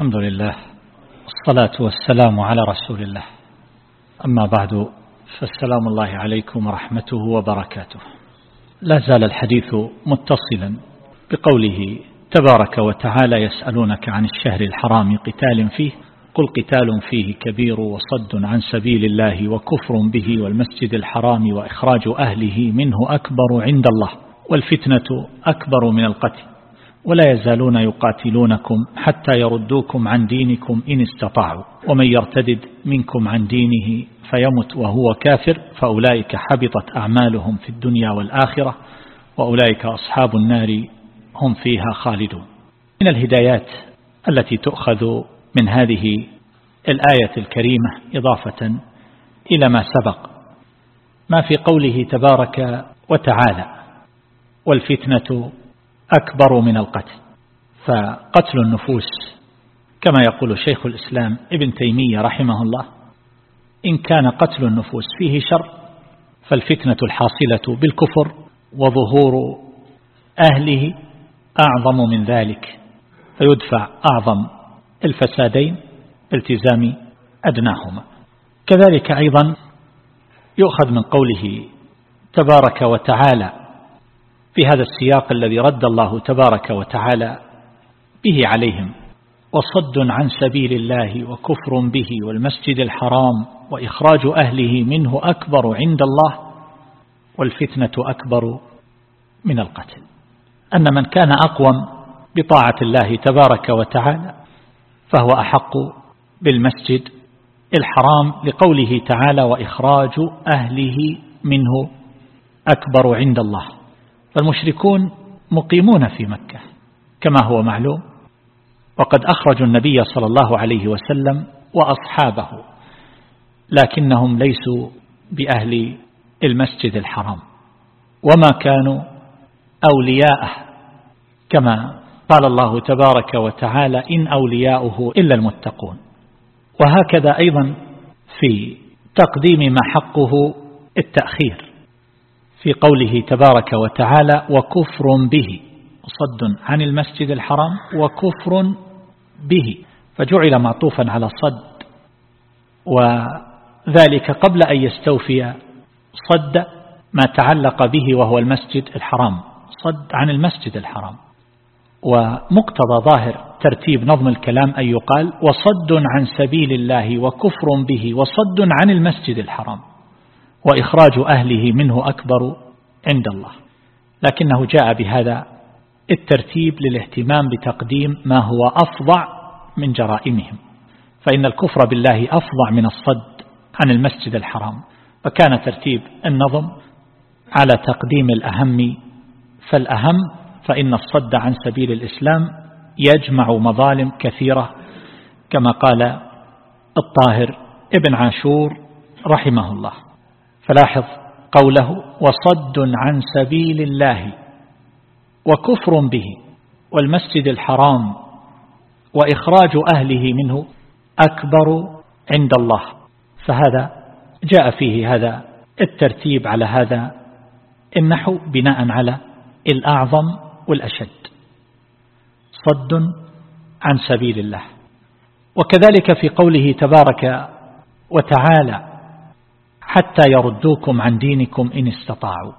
الحمد لله والصلاة والسلام على رسول الله. أما بعد فالسلام الله عليكم ورحمته وبركاته. لا زال الحديث متصلا بقوله تبارك وتعالى يسألونك عن الشهر الحرام قتال فيه. قل قتال فيه كبير وصد عن سبيل الله وكفر به والمسجد الحرام وإخراج أهله منه أكبر عند الله والفتنة أكبر من القتل. ولا يزالون يقاتلونكم حتى يردوكم عن دينكم إن استطاعوا. ومن يرتدد منكم عن دينه فيمت وهو كافر فأولئك حبطت أعمالهم في الدنيا والآخرة وأولئك أصحاب النار هم فيها خالدون. من الهدايات التي تؤخذ من هذه الآية الكريمة إضافة إلى ما سبق. ما في قوله تبارك وتعالى والفتنة أكبر من القتل. فقتل النفوس كما يقول شيخ الإسلام ابن تيمية رحمه الله إن كان قتل النفوس فيه شر فالفتنة الحاصلة بالكفر وظهور أهله أعظم من ذلك. فيدفع أعظم الفسادين التزام أدناهما. كذلك أيضا يؤخذ من قوله تبارك وتعالى في هذا السياق الذي رد الله تبارك وتعالى به عليهم. وصد عن سبيل الله وكفر به والمسجد الحرام وإخراج أهله منه أكبر عند الله والفتنة أكبر من القتل. أن من كان أقوم بطاعة الله تبارك وتعالى فهو أحق بالمسجد الحرام لقوله تعالى وإخراج أهله منه أكبر عند الله. فالمشركون مقيمون في مكة كما هو معلوم. وقد أخرجوا النبي صلى الله عليه وسلم وأصحابه لكنهم ليسوا بأهل المسجد الحرام. وما كانوا أولياءه كما قال الله تبارك وتعالى إن أولياؤه إلا المتقون. وهكذا أيضا في تقديم ما حقه التأخير. في قوله تبارك وتعالى وكفر به صد عن المسجد الحرام وكفر به فجعل معطوفا على صد وذلك قبل أن يستوفي صد ما تعلق به وهو المسجد الحرام صد عن المسجد الحرام ومقتضى ظاهر ترتيب نظم الكلام أن يقال وصد عن سبيل الله وكفر به وصد عن المسجد الحرام. وإخراج أهله منه أكبر عند الله. لكنه جاء بهذا الترتيب للاهتمام بتقديم ما هو أفظع من جرائمهم. فإن الكفر بالله أفظع من الصد عن المسجد الحرام. فكان ترتيب النظم على تقديم الأهم فالأهم فإن الصد عن سبيل الإسلام يجمع مظالم كثيرة كما قال الطاهر ابن عاشور رحمه الله. فلاحظ قوله وصد عن سبيل الله وكفر به والمسجد الحرام وإخراج أهله منه أكبر عند الله. فهذا جاء فيه هذا الترتيب على هذا النحو بناء على الأعظم والأشد. صد عن سبيل الله. وكذلك في قوله تبارك وتعالى حتى يردوكم عن دينكم إن استطاعوا.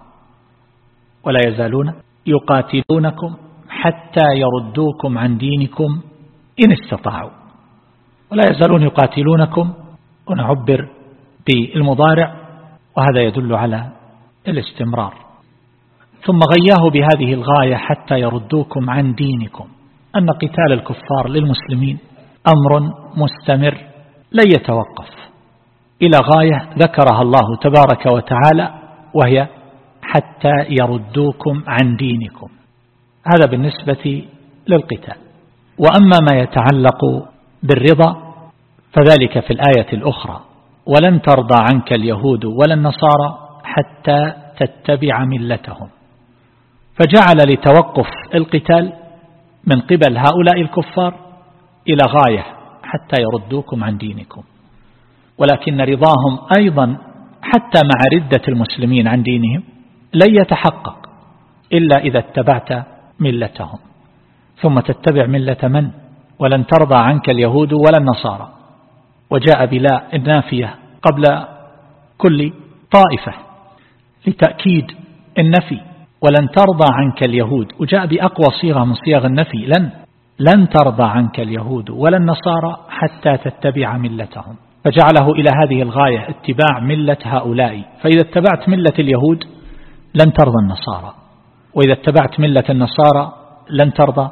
ولا يزالون يقاتلونكم حتى يردوكم عن دينكم إن استطاعوا. ولا يزالون يقاتلونكم. ونعبر بالمضارع. وهذا يدل على الاستمرار. ثم غياه بهذه الغاية حتى يردوكم عن دينكم. أن قتال الكفار للمسلمين أمر مستمر. لن يتوقف. إلى غاية ذكرها الله تبارك وتعالى وهي حتى يردوكم عن دينكم. هذا بالنسبة للقتال. وأما ما يتعلق بالرضا فذلك في الآية الأخرى ولن ترضى عنك اليهود ولا النصارى حتى تتبع ملتهم فجعل لتوقف القتال من قبل هؤلاء الكفار إلى غاية حتى يردوكم عن دينكم. ولكن رضاهم أيضا حتى مع ردة المسلمين عن دينهم لن يتحقق إلا إذا اتبعت ملتهم. ثم تتبع ملة من؟ ولن ترضى عنك اليهود ولا النصارى. وجاء بلا النافية قبل كل طائفة لتأكيد النفي. ولن ترضى عنك اليهود. وجاء بأقوى صيغة من صيغ النفي. لن لن ترضى عنك اليهود ولا النصارى حتى تتبع ملتهم. فجعله إلى هذه الغاية اتباع ملة هؤلاء. فإذا اتبعت ملة اليهود لن ترضى النصارى. وإذا اتبعت ملة النصارى لن ترضى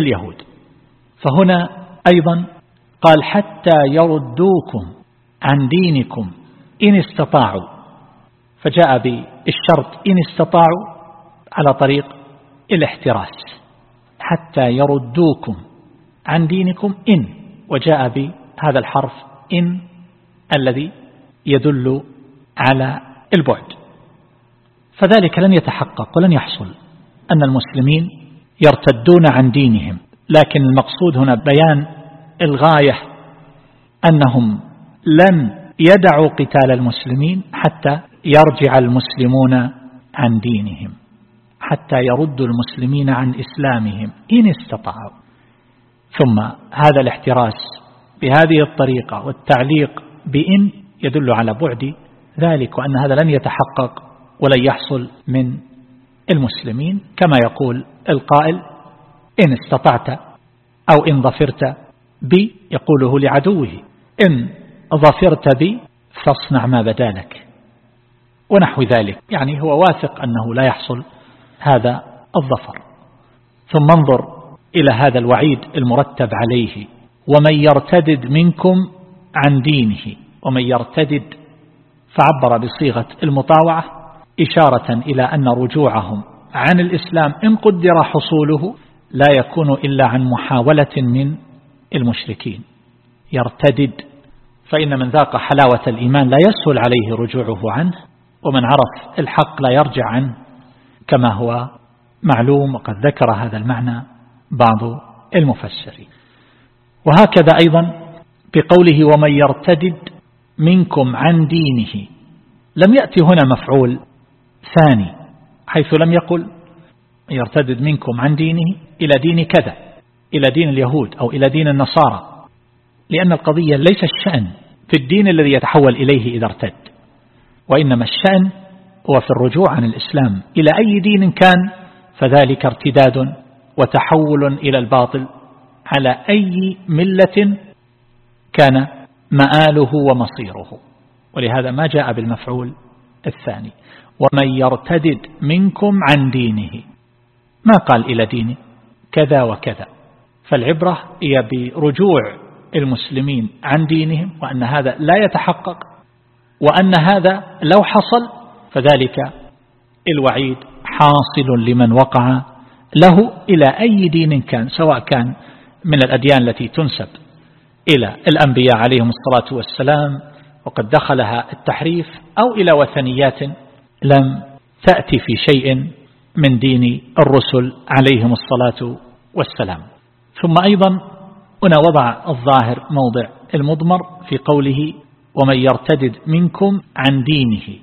اليهود. فهنا أيضا قال حتى يردوكم عن دينكم إن استطاعوا. فجاء بالشرط إن استطاعوا على طريق الاحتراس. حتى يردوكم عن دينكم إن. وجاء بهذا الحرف إن الذي يدل على البعد. فذلك لن يتحقق ولن يحصل أن المسلمين يرتدون عن دينهم. لكن المقصود هنا بيان الغاية أنهم لن يدعوا قتال المسلمين حتى يرجع المسلمون عن دينهم حتى يردوا المسلمين عن إسلامهم إن استطاعوا. ثم هذا الاحتراس بهذه الطريقة والتعليق بإن يدل على بعد ذلك وأن هذا لن يتحقق ولن يحصل من المسلمين. كما يقول القائل إن استطعت أو إن ظفرت بي يقوله لعدوه إن ظفرت بي فاصنع ما بدالك ونحو ذلك. يعني هو واثق أنه لا يحصل هذا الظفر. ثم انظر إلى هذا الوعيد المرتب عليه. ومن يرتدد منكم عن دينه ومن يرتدد فعبر بصيغة المطاوعة إشارة إلى أن رجوعهم عن الإسلام إن قدر حصوله لا يكون إلا عن محاولة من المشركين. يرتدد فإن من ذاق حلاوة الإيمان لا يسهل عليه رجوعه عنه ومن عرف الحق لا يرجع عنه كما هو معلوم وقد ذكر هذا المعنى بعض المفسرين. وهكذا أيضا بقوله ومن يرتدد منكم عن دينه. لم يأتي هنا مفعول ثاني حيث لم يقل يرتدد منكم عن دينه إلى دين كذا إلى دين اليهود أو إلى دين النصارى. لأن القضية ليس الشأن في الدين الذي يتحول إليه إذا ارتد وإنما الشأن هو في الرجوع عن الإسلام إلى أي دين كان فذلك ارتداد وتحول إلى الباطل. على أي ملة كان مآله ومصيره. ولهذا ما جاء بالمفعول الثاني. ومن يرتدد منكم عن دينه. ما قال إلى دينه؟ كذا وكذا. فالعبرة هي برجوع المسلمين عن دينهم وأن هذا لا يتحقق وأن هذا لو حصل فذلك الوعيد حاصل لمن وقع له إلى أي دين كان سواء كان من الأديان التي تنسب إلى الأنبياء عليهم الصلاة والسلام وقد دخلها التحريف أو إلى وثنيات لم تأتي في شيء من دين الرسل عليهم الصلاة والسلام. ثم أيضا هنا وضع الظاهر موضع المضمر في قوله ومن يرتدد منكم عن دينه.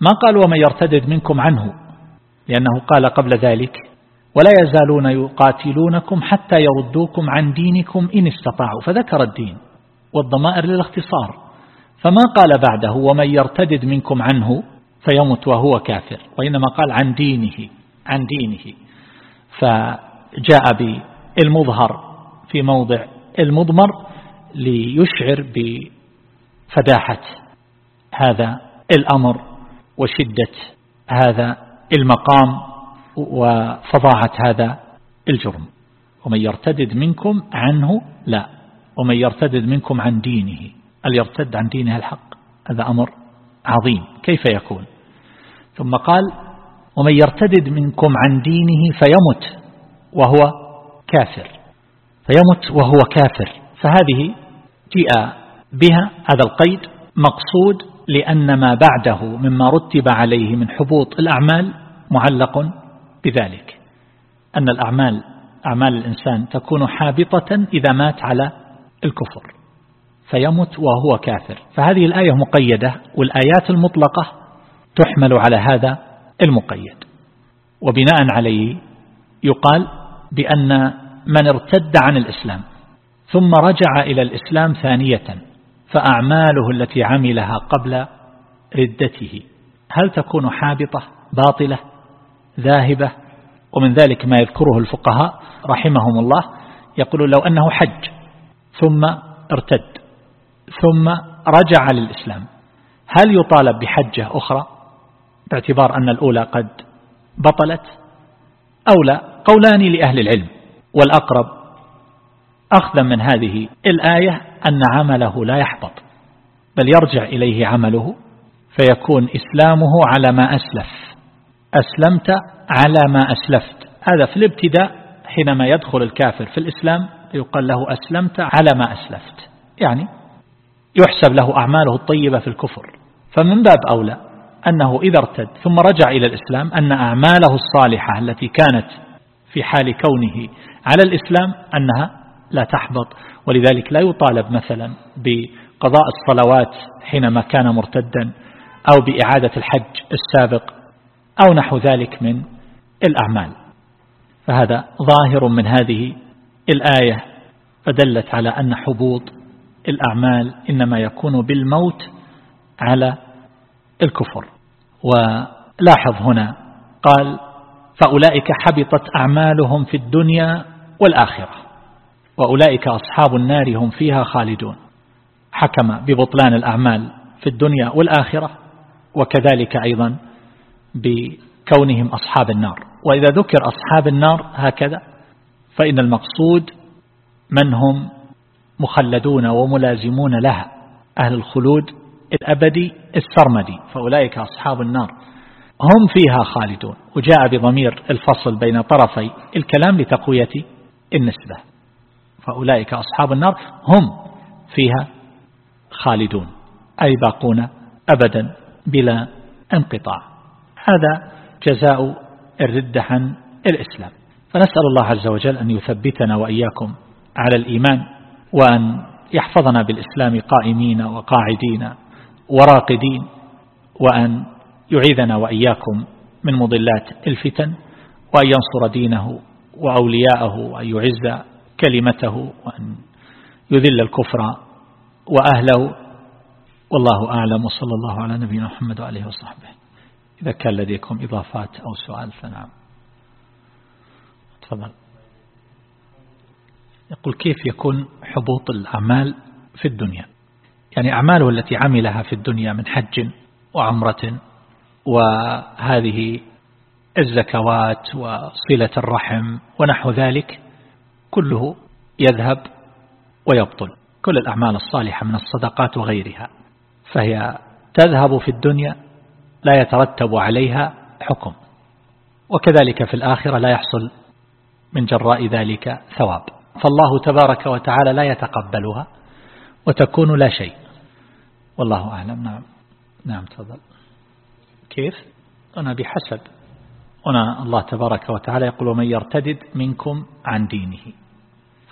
ما قال ومن يرتدد منكم عنه؟ لأنه قال قبل ذلك ولا يزالون يقاتلونكم حتى يردوكم عن دينكم إن استطاعوا. فذكر الدين والضمائر للاختصار. فما قال بعده ومن يرتدد منكم عنه فيمت وهو كافر وإنما قال عن دينه عن دينه. فجاء بالمظهر في موضع المضمر ليشعر بفداحة هذا الأمر وشدة هذا المقام. وفظاعة هذا الجرم. ومن يرتدد منكم عنه لا. ومن يرتدد منكم عن دينه. هل يرتد عن دينه الحق؟ هذا أمر عظيم. كيف يكون؟ ثم قال ومن يرتدد منكم عن دينه فيمت وهو كافر. فيمت وهو كافر. فهذه جاء بها هذا القيد مقصود لأن ما بعده مما رتب عليه من حبوط الأعمال معلق بذلك أن الأعمال أعمال الإنسان تكون حابطة إذا مات على الكفر فيمت وهو كافر. فهذه الآية مقيدة والآيات المطلقة تحمل على هذا المقيد. وبناء عليه يقال بأن من ارتد عن الإسلام ثم رجع إلى الإسلام ثانية فأعماله التي عملها قبل ردته هل تكون حابطة باطلة؟ ذاهبة ومن ذلك ما يذكره الفقهاء رحمهم الله يقول لو أنه حج ثم ارتد ثم رجع للإسلام هل يطالب بحجة أخرى؟ باعتبار أن الأولى قد بطلت أو لا؟ قولان لأهل العلم. والأقرب أخذا من هذه الآية أن عمله لا يحبط بل يرجع إليه عمله فيكون إسلامه على ما أسلف. أسلمت على ما أسلفت. هذا في الابتداء حينما يدخل الكافر في الإسلام يقال له أسلمت على ما أسلفت. يعني يحسب له أعماله الطيبة في الكفر. فمن باب أولى أنه إذا ارتد ثم رجع إلى الإسلام أن أعماله الصالحة التي كانت في حال كونه على الإسلام أنها لا تحبط. ولذلك لا يطالب مثلا بقضاء الصلوات حينما كان مرتدا أو بإعادة الحج السابق أو نحو ذلك من الأعمال. فهذا ظاهر من هذه الآية فدلت على أن حبوط الأعمال إنما يكون بالموت على الكفر. ولاحظ هنا قال فأولئك حبطت أعمالهم في الدنيا والآخرة وأولئك أصحاب النار هم فيها خالدون. حكم ببطلان الأعمال في الدنيا والآخرة وكذلك أيضا بكونهم أصحاب النار. وإذا ذكر أصحاب النار هكذا فإن المقصود من هم مخلدون وملازمون لها أهل الخلود الأبدي السرمدي فأولئك أصحاب النار. هم فيها خالدون. وجاء بضمير الفصل بين طرفي الكلام لتقوية النسبة. فأولئك أصحاب النار هم فيها خالدون أي باقون أبدا بلا انقطاع. هذا جزاء الردة عن الإسلام. فنسأل الله عز وجل أن يثبتنا وإياكم على الإيمان وأن يحفظنا بالإسلام قائمين وقاعدين وراقدين وأن يعيذنا وإياكم من مضلات الفتن وأن ينصر دينه وأولياءه وأن يعز كلمته وأن يذل الكفر وأهله. والله أعلم وصلى الله على نبينا محمد وآله وصحبه. إذا كان لديكم إضافات أو سؤال فنعم. تفضل. يقول كيف يكون حبوط الأعمال في الدنيا؟ يعني أعماله التي عملها في الدنيا من حج وعمرة وهذه الزكوات وصلة الرحم ونحو ذلك كله يذهب ويبطل. كل الأعمال الصالحة من الصدقات وغيرها فهي تذهب في الدنيا لا يترتب عليها حكم. وكذلك في الآخرة لا يحصل من جراء ذلك ثواب. فالله تبارك وتعالى لا يتقبلها وتكون لا شيء. والله أعلم. نعم. نعم تفضل. كيف؟ أنا بحسب. هنا الله تبارك وتعالى يقول ومن يرتدد منكم عن دينه.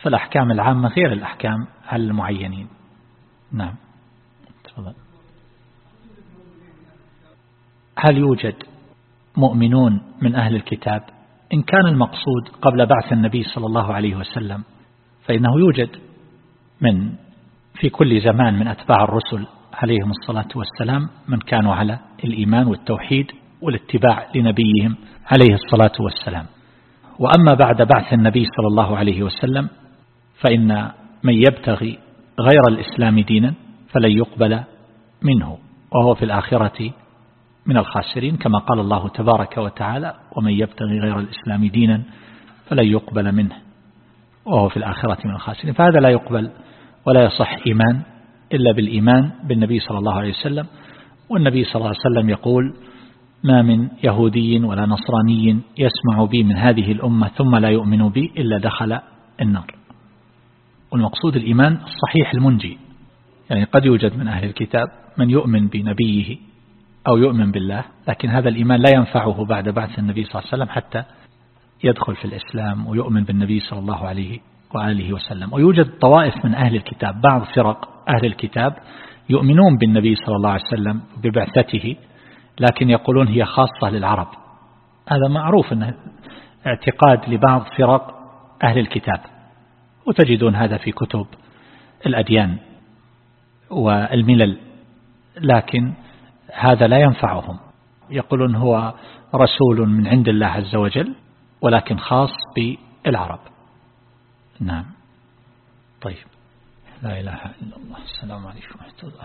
فالأحكام العامة غير الأحكام على المعينين. نعم. تفضل. هل يوجد مؤمنون من أهل الكتاب؟ إن كان المقصود قبل بعث النبي صلى الله عليه وسلم فإنه يوجد من في كل زمان من أتباع الرسل عليهم الصلاة والسلام من كانوا على الإيمان والتوحيد والاتباع لنبيهم عليه الصلاة والسلام. وأما بعد بعث النبي صلى الله عليه وسلم فإن من يبتغي غير الإسلام دينا فلن يقبل منه وهو في الآخرة من الخاسرين كما قال الله تبارك وتعالى ومن يبتغي غير الإسلام دينا فلن يقبل منه وهو في الآخرة من الخاسرين. فهذا لا يقبل ولا يصح إيمان إلا بالإيمان بالنبي صلى الله عليه وسلم. والنبي صلى الله عليه وسلم يقول ما من يهودي ولا نصراني يسمع بي من هذه الأمة ثم لا يؤمن بي إلا دخل النار. والمقصود الإيمان الصحيح المنجي يعني قد يوجد من أهل الكتاب من يؤمن بنبيه أو يؤمن بالله لكن هذا الإيمان لا ينفعه بعد بعث النبي صلى الله عليه وسلم حتى يدخل في الإسلام ويؤمن بالنبي صلى الله عليه وآله وسلم. ويوجد طوائف من أهل الكتاب بعض فرق أهل الكتاب يؤمنون بالنبي صلى الله عليه وسلم ببعثته لكن يقولون هي خاصة للعرب. هذا معروف أنه اعتقاد لبعض فرق أهل الكتاب. وتجدون هذا في كتب الأديان والملل لكن هذا لا ينفعهم. يقولون هو رسول من عند الله عز وجل ولكن خاص بالعرب. نعم. طيب. لا إله إلا الله. السلام عليكم ورحمة الله.